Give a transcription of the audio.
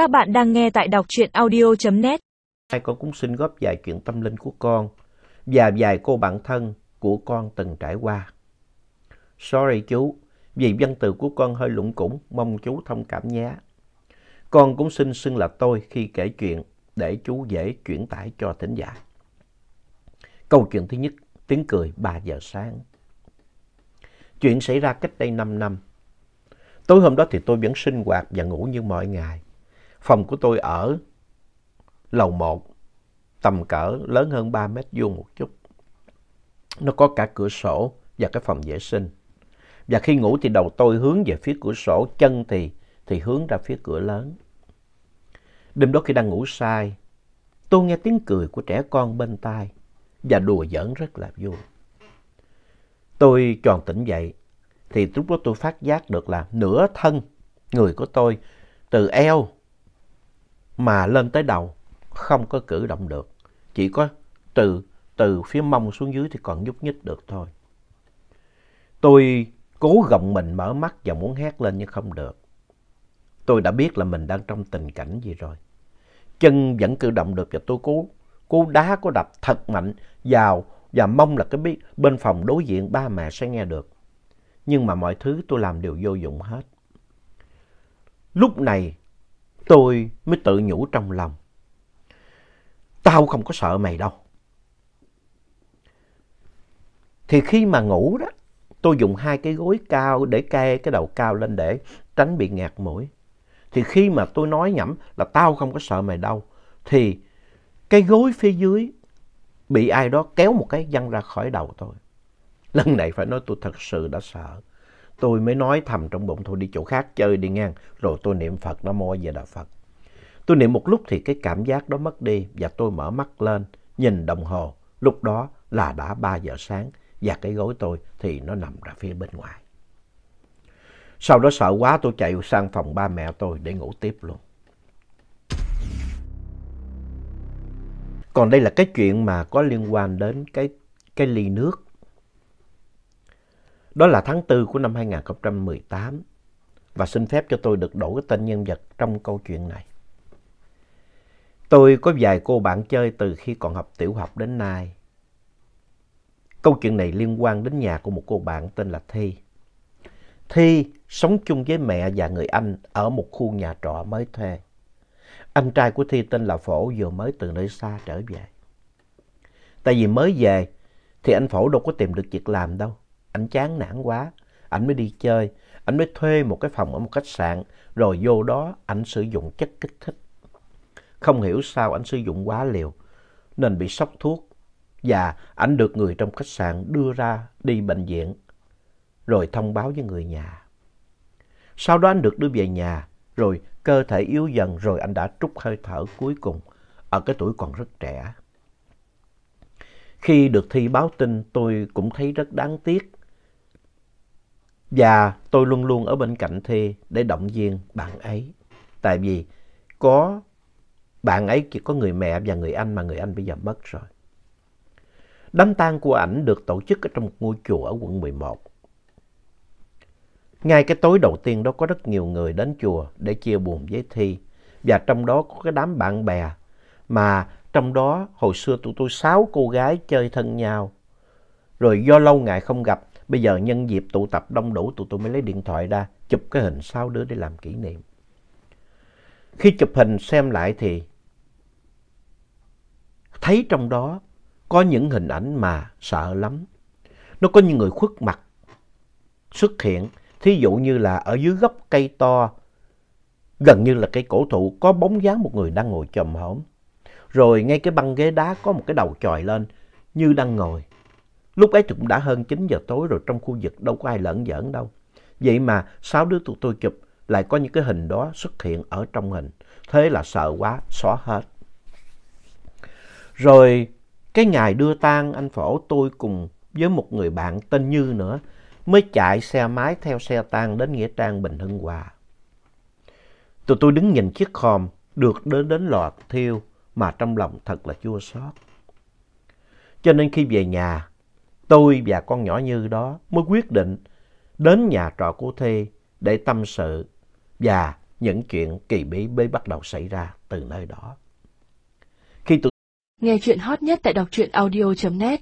Các bạn đang nghe tại đọc truyện audio.net. Hai con cũng xin góp vài chuyện tâm linh của con và vài cô bạn thân của con từng trải qua. Sorry chú, vì văn từ của con hơi lủng củng, mong chú thông cảm nhé. Con cũng xin xưng là tôi khi kể chuyện để chú dễ chuyển tải cho thính giả. Câu chuyện thứ nhất, tiếng cười 3 giờ sáng. Chuyện xảy ra cách đây 5 năm. Tối hôm đó thì tôi vẫn sinh hoạt và ngủ như mọi ngày. Phòng của tôi ở lầu 1, tầm cỡ lớn hơn 3 mét vuông một chút. Nó có cả cửa sổ và cái phòng vệ sinh. Và khi ngủ thì đầu tôi hướng về phía cửa sổ, chân thì, thì hướng ra phía cửa lớn. Đêm đó khi đang ngủ say, tôi nghe tiếng cười của trẻ con bên tai và đùa giỡn rất là vui. Tôi tròn tỉnh dậy, thì lúc đó tôi phát giác được là nửa thân người của tôi từ eo mà lên tới đầu không có cử động được. Chỉ có từ, từ phía mông xuống dưới thì còn nhúc nhích được thôi. Tôi cố gồng mình mở mắt và muốn hét lên nhưng không được. Tôi đã biết là mình đang trong tình cảnh gì rồi. Chân vẫn cử động được và tôi cố, cố đá, cố đập thật mạnh vào và mong là cái bên phòng đối diện ba mẹ sẽ nghe được. Nhưng mà mọi thứ tôi làm đều vô dụng hết. Lúc này tôi mới tự nhủ trong lòng. Tao không có sợ mày đâu. Thì khi mà ngủ đó, tôi dùng hai cái gối cao để kê cái đầu cao lên để tránh bị ngạt mũi. Thì khi mà tôi nói nhẩm là tao không có sợ mày đâu, thì cái gối phía dưới bị ai đó kéo một cái văng ra khỏi đầu tôi. Lần này phải nói tôi thật sự đã sợ. Tôi mới nói thầm trong bụng thôi đi chỗ khác chơi đi ngang. Rồi tôi niệm Phật Nam Mô và Đà Phật. Tôi niệm một lúc thì cái cảm giác đó mất đi và tôi mở mắt lên, nhìn đồng hồ. Lúc đó là đã 3 giờ sáng và cái gối tôi thì nó nằm ra phía bên ngoài. Sau đó sợ quá tôi chạy sang phòng ba mẹ tôi để ngủ tiếp luôn. Còn đây là cái chuyện mà có liên quan đến cái, cái ly nước. Đó là tháng 4 của năm 2018 và xin phép cho tôi được đổi cái tên nhân vật trong câu chuyện này. Tôi có vài cô bạn chơi từ khi còn học tiểu học đến nay. Câu chuyện này liên quan đến nhà của một cô bạn tên là Thi. Thi sống chung với mẹ và người anh ở một khu nhà trọ mới thuê. Anh trai của Thi tên là Phổ vừa mới từ nơi xa trở về. Tại vì mới về thì anh Phổ đâu có tìm được việc làm đâu. Anh chán nản quá, anh mới đi chơi, anh mới thuê một cái phòng ở một khách sạn, rồi vô đó anh sử dụng chất kích thích. Không hiểu sao anh sử dụng quá liều, nên bị sốc thuốc. Và anh được người trong khách sạn đưa ra đi bệnh viện, rồi thông báo với người nhà. Sau đó anh được đưa về nhà, rồi cơ thể yếu dần, rồi anh đã trút hơi thở cuối cùng. Ở cái tuổi còn rất trẻ. Khi được Thi báo tin, tôi cũng thấy rất đáng tiếc và tôi luôn luôn ở bên cạnh Thi để động viên bạn ấy. Tại vì có bạn ấy chỉ có người mẹ và người anh mà người anh bây giờ mất rồi. Đám tang của ảnh được tổ chức ở trong một ngôi chùa ở quận 11. Ngay cái tối đầu tiên đó có rất nhiều người đến chùa để chia buồn với Thi. Và trong đó có cái đám bạn bè mà trong đó hồi xưa tụi tôi sáu cô gái chơi thân nhau. Rồi do lâu ngày không gặp Bây giờ nhân dịp tụ tập đông đủ tụi tôi mới lấy điện thoại ra chụp cái hình sáu đứa để làm kỷ niệm. Khi chụp hình xem lại thì thấy trong đó có những hình ảnh mà sợ lắm. Nó có những người khuất mặt xuất hiện. Thí dụ như là ở dưới gốc cây to, gần như là cây cổ thụ, có bóng dáng một người đang ngồi chồm hổm. Rồi ngay cái băng ghế đá có một cái đầu chòi lên như đang ngồi. Lúc ấy cũng đã hơn 9 giờ tối rồi trong khu vực đâu có ai lẫn giỡn đâu. Vậy mà sáu đứa tụi tôi chụp lại có những cái hình đó xuất hiện ở trong hình. Thế là sợ quá, xóa hết. Rồi cái ngày đưa tang anh Phổ tôi cùng với một người bạn tên Như nữa mới chạy xe máy theo xe tang đến Nghĩa Trang Bình Hưng Hòa. Tụi tôi đứng nhìn chiếc khòm được đến đến lò thiêu mà trong lòng thật là chua xót. Cho nên khi về nhà tôi và con nhỏ Như đó mới quyết định đến nhà trọ của Thê để tâm sự và những chuyện kỳ bí mới bắt đầu xảy ra từ nơi đó. Khi tôi Nghe chuyện hot nhất tại đọc truyện audio.net